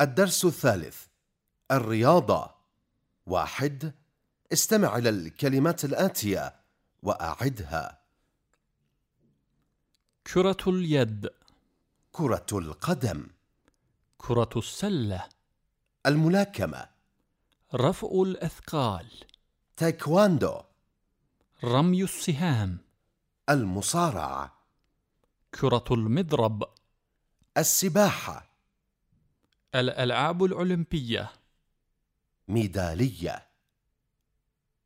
الدرس الثالث الرياضة. واحد استمع إلى الكلمات الآتية وأعدها. كرة اليد. كرة القدم. كرة السلة. الملاكمة. رفع الأثقال. تايكواندو. رمي السهام. المصارعة. كرة المضرب. السباحة. الألعاب الأولمبية. ميدالية.